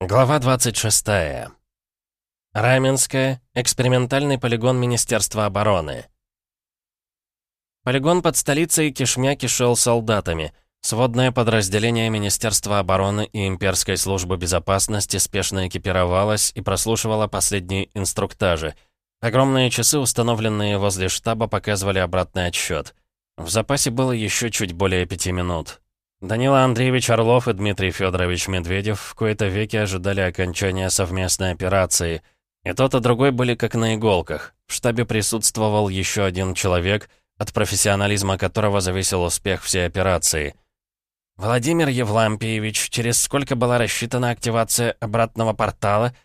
Глава 26. Раменская. Экспериментальный полигон Министерства обороны. Полигон под столицей кишмя кишел солдатами. Сводное подразделение Министерства обороны и Имперской службы безопасности спешно экипировалось и прослушивало последние инструктажи. Огромные часы, установленные возле штаба, показывали обратный отсчет. В запасе было еще чуть более пяти минут. Данила Андреевич Орлов и Дмитрий Федорович Медведев в кои-то веки ожидали окончания совместной операции. И тот, и другой были как на иголках. В штабе присутствовал еще один человек, от профессионализма которого зависел успех всей операции. «Владимир Евлампиевич, через сколько была рассчитана активация обратного портала?»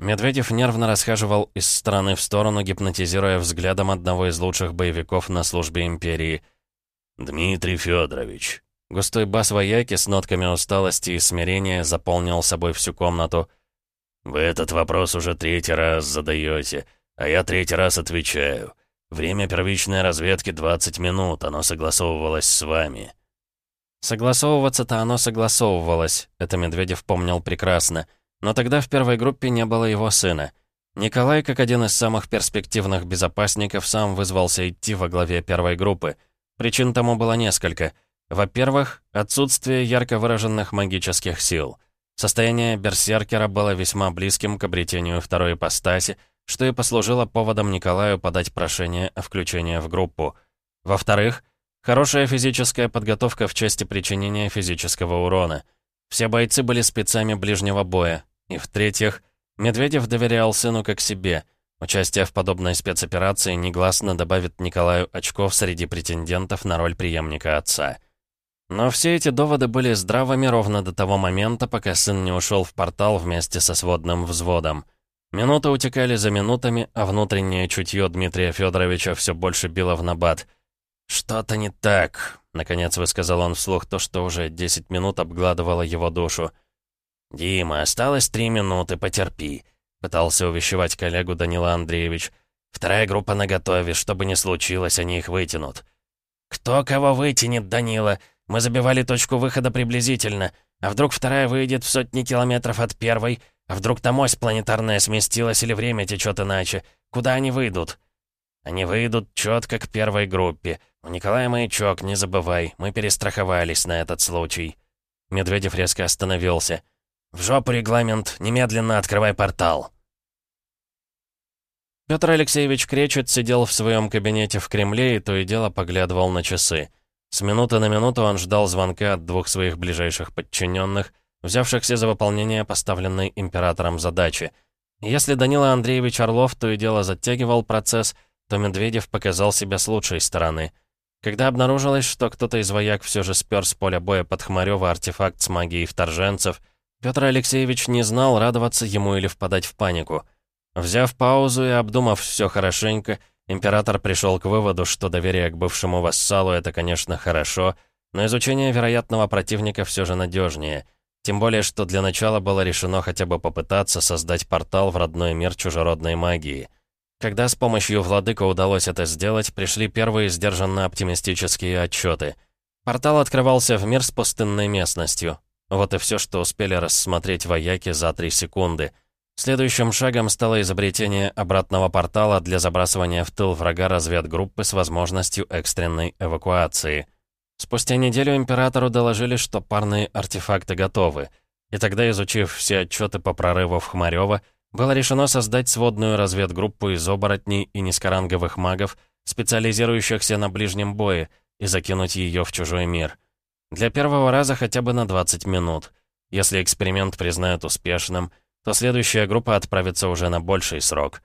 Медведев нервно расхаживал из стороны в сторону, гипнотизируя взглядом одного из лучших боевиков на службе Империи. «Дмитрий Федорович, Густой бас вояки с нотками усталости и смирения заполнил собой всю комнату. «Вы этот вопрос уже третий раз задаете, а я третий раз отвечаю. Время первичной разведки 20 минут, оно согласовывалось с вами». Согласовываться-то оно согласовывалось, это Медведев помнил прекрасно. Но тогда в первой группе не было его сына. Николай, как один из самых перспективных безопасников, сам вызвался идти во главе первой группы. Причин тому было несколько — во-первых, отсутствие ярко выраженных магических сил. Состояние берсеркера было весьма близким к обретению второй ипостаси, что и послужило поводом Николаю подать прошение о включении в группу. Во-вторых, хорошая физическая подготовка в части причинения физического урона. Все бойцы были спецами ближнего боя. И в-третьих, Медведев доверял сыну как себе. Участие в подобной спецоперации негласно добавит Николаю очков среди претендентов на роль преемника отца. Но все эти доводы были здравыми ровно до того момента, пока сын не ушел в портал вместе со сводным взводом. Минуты утекали за минутами, а внутреннее чутье Дмитрия Федоровича все больше било в набат. «Что-то не так», — наконец высказал он вслух то, что уже 10 минут обгладывало его душу. «Дима, осталось три минуты, потерпи», — пытался увещевать коллегу Данила Андреевич. «Вторая группа наготове, что бы ни случилось, они их вытянут». «Кто кого вытянет, Данила? Мы забивали точку выхода приблизительно. А вдруг вторая выйдет в сотни километров от первой? А вдруг там ось планетарная сместилась или время течет иначе? Куда они выйдут? Они выйдут четко к первой группе. У Николая маячок, не забывай, мы перестраховались на этот случай. Медведев резко остановился. «В жопу регламент, немедленно открывай портал!» Петр Алексеевич Кречет сидел в своем кабинете в Кремле и то и дело поглядывал на часы. С минуты на минуту он ждал звонка от двух своих ближайших подчиненных, взявшихся за выполнение поставленной императором задачи. Если Данила Андреевич Орлов то и дело затягивал процесс, то Медведев показал себя с лучшей стороны. Когда обнаружилось, что кто-то из вояк все же спер с поля боя под Хмарёва артефакт с магией вторженцев, Петр Алексеевич не знал, радоваться ему или впадать в панику. Взяв паузу и обдумав все хорошенько, Император пришел к выводу, что доверие к бывшему вассалу — это, конечно, хорошо, но изучение вероятного противника все же надежнее. Тем более, что для начала было решено хотя бы попытаться создать портал в родной мир чужеродной магии. Когда с помощью владыка удалось это сделать, пришли первые сдержанно-оптимистические отчеты. Портал открывался в мир с пустынной местностью. Вот и все, что успели рассмотреть вояки за три секунды — Следующим шагом стало изобретение обратного портала для забрасывания в тыл врага разведгруппы с возможностью экстренной эвакуации. Спустя неделю императору доложили, что парные артефакты готовы. И тогда, изучив все отчеты по прорыву в Хмарёво, было решено создать сводную разведгруппу из оборотней и низкоранговых магов, специализирующихся на ближнем бое, и закинуть ее в чужой мир. Для первого раза хотя бы на 20 минут. Если эксперимент признают успешным — то следующая группа отправится уже на больший срок.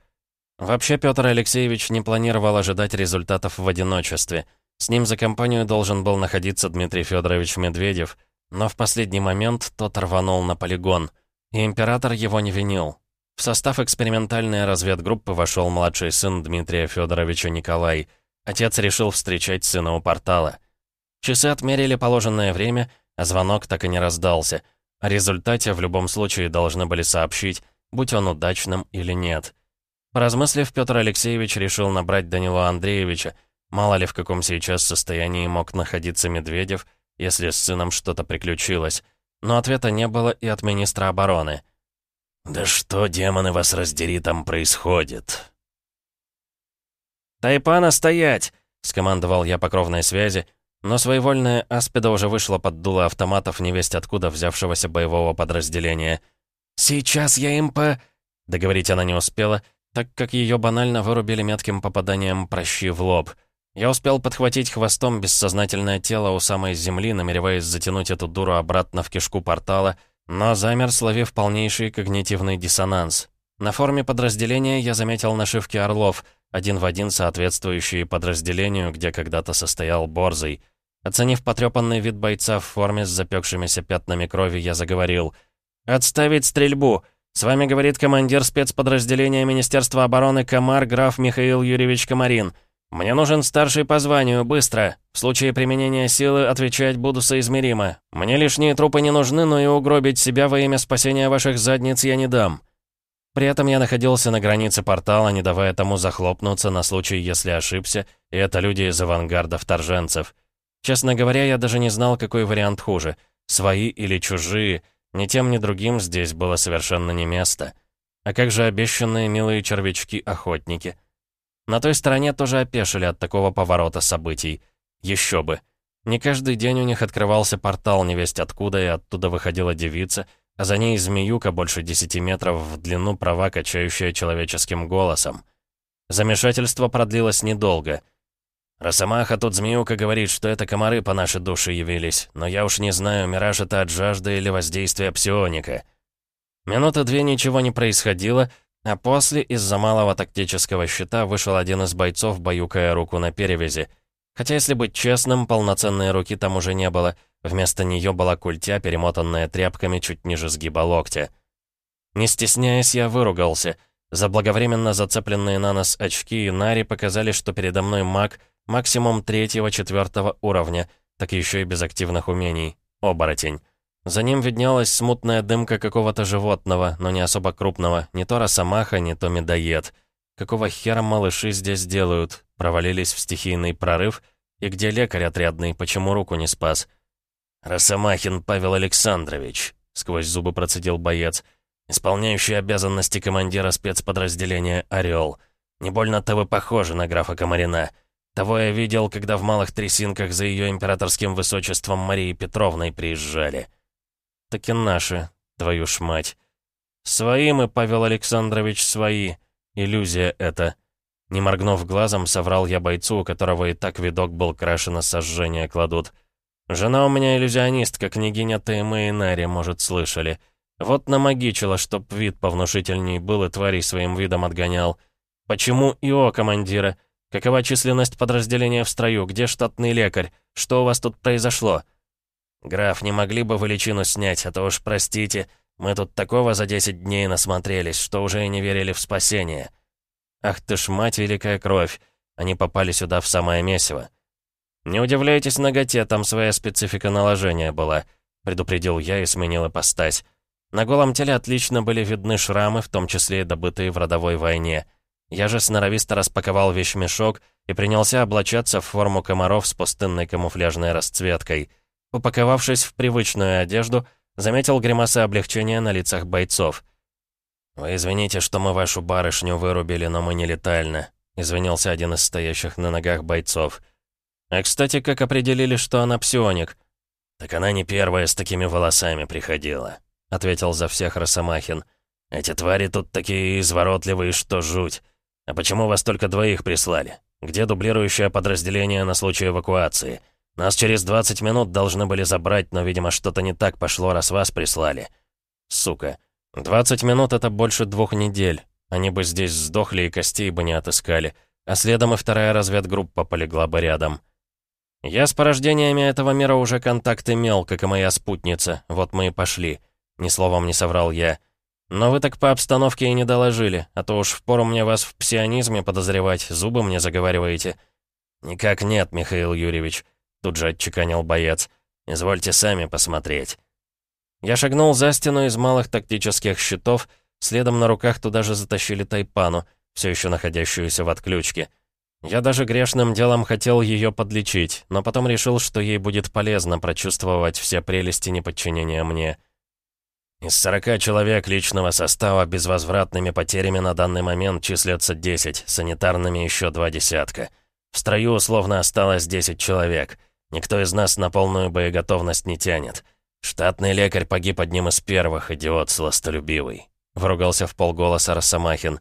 Вообще, Петр Алексеевич не планировал ожидать результатов в одиночестве. С ним за компанию должен был находиться Дмитрий Федорович Медведев, но в последний момент тот рванул на полигон, и император его не винил. В состав экспериментальной разведгруппы вошел младший сын Дмитрия Федоровича Николай. Отец решил встречать сына у портала. Часы отмерили положенное время, а звонок так и не раздался — о результате в любом случае должны были сообщить, будь он удачным или нет. Поразмыслив, Петр Алексеевич решил набрать Данила Андреевича, мало ли в каком сейчас состоянии мог находиться Медведев, если с сыном что-то приключилось. Но ответа не было и от министра обороны. «Да что, демоны, вас раздери, там происходит?» «Тайпана стоять!» — скомандовал я по кровной связи, но своевольная аспида уже вышла под дуло автоматов невесть откуда взявшегося боевого подразделения. «Сейчас я им по...» Договорить она не успела, так как ее банально вырубили метким попаданием прощи в лоб. Я успел подхватить хвостом бессознательное тело у самой земли, намереваясь затянуть эту дуру обратно в кишку портала, но замер, словив полнейший когнитивный диссонанс. На форме подразделения я заметил нашивки орлов, один в один соответствующие подразделению, где когда-то состоял Борзый. Оценив потрепанный вид бойца в форме с запекшимися пятнами крови, я заговорил. «Отставить стрельбу! С вами говорит командир спецподразделения Министерства обороны Комар граф Михаил Юрьевич Комарин. Мне нужен старший по званию, быстро. В случае применения силы отвечать буду соизмеримо. Мне лишние трупы не нужны, но и угробить себя во имя спасения ваших задниц я не дам». При этом я находился на границе портала, не давая тому захлопнуться на случай, если ошибся, и это люди из авангарда вторженцев. Честно говоря, я даже не знал, какой вариант хуже. Свои или чужие. Ни тем, ни другим здесь было совершенно не место. А как же обещанные милые червячки-охотники? На той стороне тоже опешили от такого поворота событий. Еще бы. Не каждый день у них открывался портал невесть откуда, и оттуда выходила девица, а за ней змеюка больше десяти метров в длину, права качающая человеческим голосом. Замешательство продлилось недолго — Росомаха тут змеюка говорит, что это комары по нашей душе явились, но я уж не знаю, мираж это от жажды или воздействия псионика. Минуты две ничего не происходило, а после из-за малого тактического щита вышел один из бойцов, баюкая руку на перевязи. Хотя, если быть честным, полноценной руки там уже не было, вместо нее была культя, перемотанная тряпками чуть ниже сгиба локтя. Не стесняясь, я выругался. Заблаговременно зацепленные на нос очки и Нари показали, что передо мной маг — Максимум третьего-четвертого уровня, так еще и без активных умений. Оборотень. За ним виднелась смутная дымка какого-то животного, но не особо крупного, не то росомаха, не то медоед. Какого хера малыши здесь делают? Провалились в стихийный прорыв? И где лекарь отрядный, почему руку не спас? «Росомахин Павел Александрович», — сквозь зубы процедил боец, исполняющий обязанности командира спецподразделения «Орел». «Не больно-то вы похожи на графа Комарина». Того я видел, когда в малых трясинках за ее императорским высочеством Марии Петровной приезжали. Таки наши, твою ж мать. Свои мы, Павел Александрович, свои. Иллюзия это. Не моргнув глазом, соврал я бойцу, у которого и так видок был краше на сожжение кладут. Жена у меня иллюзионистка, княгиня Тайме и Нари, может, слышали. Вот намагичила, чтоб вид повнушительней был и тварей своим видом отгонял. Почему ИО командира? Какова численность подразделения в строю? Где штатный лекарь? Что у вас тут произошло?» «Граф, не могли бы вы личину снять, а то уж простите, мы тут такого за 10 дней насмотрелись, что уже и не верили в спасение». «Ах ты ж, мать, великая кровь!» Они попали сюда в самое месиво. «Не удивляйтесь ноготе, там своя специфика наложения была», предупредил я и сменил ипостась. На голом теле отлично были видны шрамы, в том числе и добытые в родовой войне. Я же сноровисто распаковал вещмешок и принялся облачаться в форму комаров с пустынной камуфляжной расцветкой. Упаковавшись в привычную одежду, заметил гримасы облегчения на лицах бойцов. «Вы извините, что мы вашу барышню вырубили, но мы не летально», — извинился один из стоящих на ногах бойцов. «А, кстати, как определили, что она псионик?» «Так она не первая с такими волосами приходила», — ответил за всех Росомахин. «Эти твари тут такие изворотливые, что жуть. «А почему вас только двоих прислали? Где дублирующее подразделение на случай эвакуации? Нас через 20 минут должны были забрать, но, видимо, что-то не так пошло, раз вас прислали». «Сука. 20 минут — это больше двух недель. Они бы здесь сдохли и костей бы не отыскали. А следом и вторая разведгруппа полегла бы рядом». «Я с порождениями этого мира уже контакт имел, как и моя спутница. Вот мы и пошли». Ни словом не соврал я. «Но вы так по обстановке и не доложили, а то уж впору мне вас в псионизме подозревать, зубы мне заговариваете». «Никак нет, Михаил Юрьевич», — тут же отчеканил боец. «Извольте сами посмотреть». Я шагнул за стену из малых тактических щитов, следом на руках туда же затащили Тайпану, все еще находящуюся в отключке. Я даже грешным делом хотел ее подлечить, но потом решил, что ей будет полезно прочувствовать все прелести неподчинения мне. Из 40 человек личного состава безвозвратными потерями на данный момент числятся 10, санитарными еще два десятка. В строю условно осталось 10 человек. Никто из нас на полную боеготовность не тянет. Штатный лекарь погиб одним из первых, идиот сластолюбивый. Вругался в полголоса Росомахин.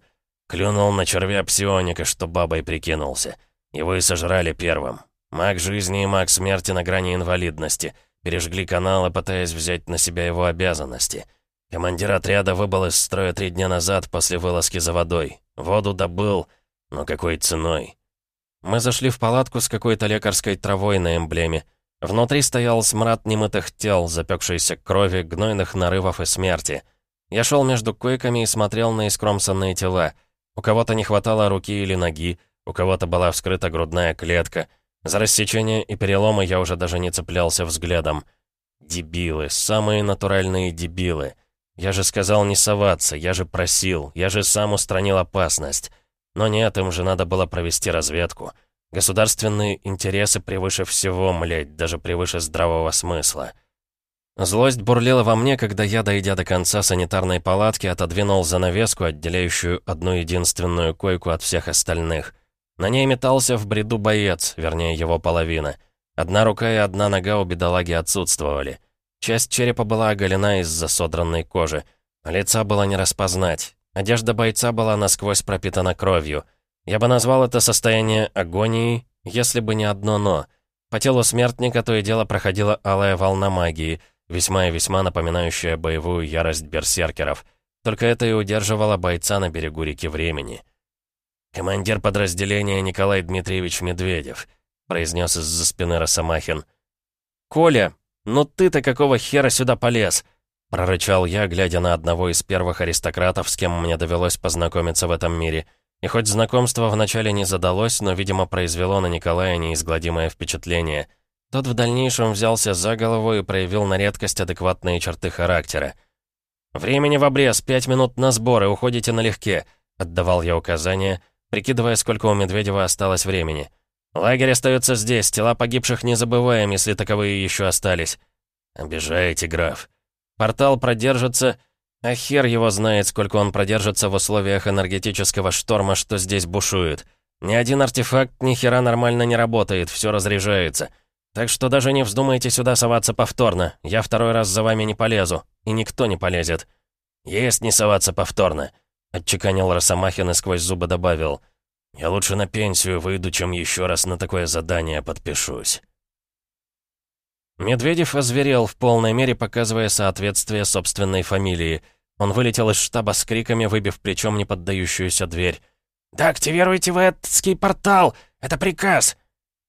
Клюнул на червя псионика, что бабой прикинулся. Его и сожрали первым. Маг жизни и маг смерти на грани инвалидности — Пережгли каналы, пытаясь взять на себя его обязанности. Командир отряда выбыл из строя три дня назад после вылазки за водой. Воду добыл, но какой ценой? Мы зашли в палатку с какой-то лекарской травой на эмблеме. Внутри стоял смрад немытых тел, запекшейся крови, гнойных нарывов и смерти. Я шел между койками и смотрел на искромсанные тела. У кого-то не хватало руки или ноги, у кого-то была вскрыта грудная клетка — за рассечение и переломы я уже даже не цеплялся взглядом. Дебилы, самые натуральные дебилы. Я же сказал не соваться, я же просил, я же сам устранил опасность. Но нет, им же надо было провести разведку. Государственные интересы превыше всего, млять, даже превыше здравого смысла. Злость бурлила во мне, когда я, дойдя до конца санитарной палатки, отодвинул занавеску, отделяющую одну единственную койку от всех остальных. На ней метался в бреду боец, вернее, его половина. Одна рука и одна нога у бедолаги отсутствовали. Часть черепа была оголена из-за содранной кожи. Лица было не распознать. Одежда бойца была насквозь пропитана кровью. Я бы назвал это состояние агонией, если бы не одно «но». По телу смертника то и дело проходила алая волна магии, весьма и весьма напоминающая боевую ярость берсеркеров. Только это и удерживало бойца на берегу реки времени. «Командир подразделения Николай Дмитриевич Медведев», произнес из-за спины Росомахин. «Коля, ну ты-то какого хера сюда полез?» прорычал я, глядя на одного из первых аристократов, с кем мне довелось познакомиться в этом мире. И хоть знакомство вначале не задалось, но, видимо, произвело на Николая неизгладимое впечатление. Тот в дальнейшем взялся за голову и проявил на редкость адекватные черты характера. «Времени в обрез, пять минут на сборы, уходите налегке», — отдавал я указания, прикидывая, сколько у Медведева осталось времени. «Лагерь остается здесь, тела погибших не забываем, если таковые еще остались». «Обижаете, граф. Портал продержится...» А хер его знает, сколько он продержится в условиях энергетического шторма, что здесь бушует. Ни один артефакт ни хера нормально не работает, все разряжается. Так что даже не вздумайте сюда соваться повторно. Я второй раз за вами не полезу. И никто не полезет. Есть не соваться повторно. Отчеканил Росомахин и сквозь зубы добавил. «Я лучше на пенсию выйду, чем еще раз на такое задание подпишусь». Медведев озверел в полной мере, показывая соответствие собственной фамилии. Он вылетел из штаба с криками, выбив плечом неподдающуюся дверь. «Да активируйте вы этот портал! Это приказ!»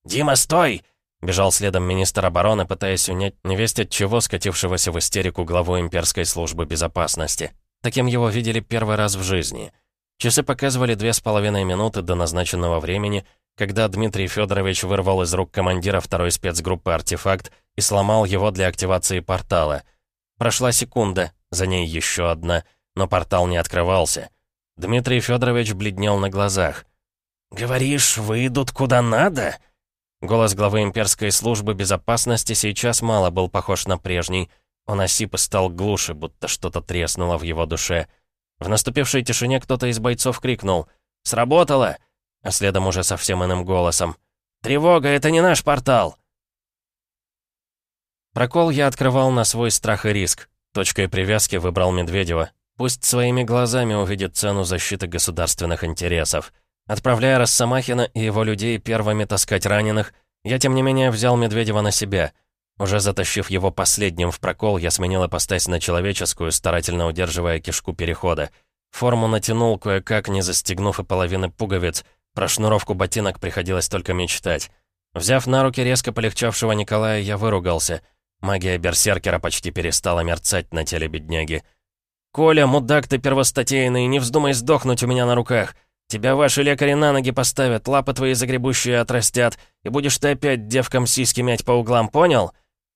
«Дима, стой!» Бежал следом министр обороны, пытаясь унять невесть от чего скатившегося в истерику главу имперской службы безопасности. Таким его видели первый раз в жизни. Часы показывали две с половиной минуты до назначенного времени, когда Дмитрий Федорович вырвал из рук командира второй спецгруппы артефакт и сломал его для активации портала. Прошла секунда, за ней еще одна, но портал не открывался. Дмитрий Федорович бледнел на глазах. «Говоришь, выйдут куда надо?» Голос главы имперской службы безопасности сейчас мало был похож на прежний — он осип и стал глуше, будто что-то треснуло в его душе. В наступившей тишине кто-то из бойцов крикнул «Сработало!», а следом уже совсем иным голосом «Тревога, это не наш портал!» Прокол я открывал на свой страх и риск. Точкой привязки выбрал Медведева. Пусть своими глазами увидит цену защиты государственных интересов. Отправляя Росомахина и его людей первыми таскать раненых, я, тем не менее, взял Медведева на себя — уже затащив его последним в прокол, я сменил ипостась на человеческую, старательно удерживая кишку перехода. Форму натянул кое-как, не застегнув и половины пуговиц. Про шнуровку ботинок приходилось только мечтать. Взяв на руки резко полегчавшего Николая, я выругался. Магия берсеркера почти перестала мерцать на теле бедняги. «Коля, мудак ты первостатейный, не вздумай сдохнуть у меня на руках. Тебя ваши лекари на ноги поставят, лапы твои загребущие отрастят, и будешь ты опять девкам сиськи мять по углам, понял?»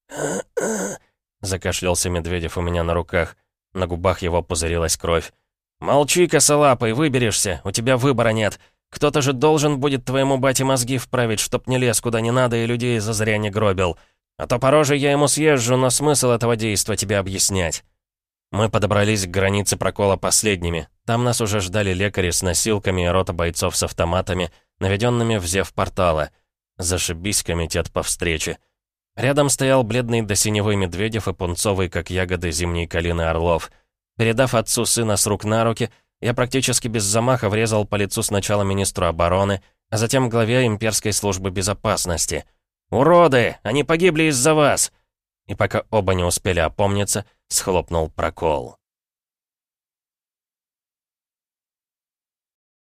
Закашлялся Медведев у меня на руках. На губах его пузырилась кровь. «Молчи, косолапый, выберешься, у тебя выбора нет. Кто-то же должен будет твоему бате мозги вправить, чтоб не лез куда не надо и людей зазря не гробил. А то по роже я ему съезжу, но смысл этого действа тебе объяснять». Мы подобрались к границе прокола последними. Там нас уже ждали лекари с носилками и рота бойцов с автоматами, наведенными в зев портала. Зашибись, комитет по встрече. Рядом стоял бледный до синевой Медведев и пунцовый, как ягоды зимней калины Орлов. Передав отцу сына с рук на руки, я практически без замаха врезал по лицу сначала министру обороны, а затем главе имперской службы безопасности. «Уроды! Они погибли из-за вас!» И пока оба не успели опомниться, схлопнул прокол.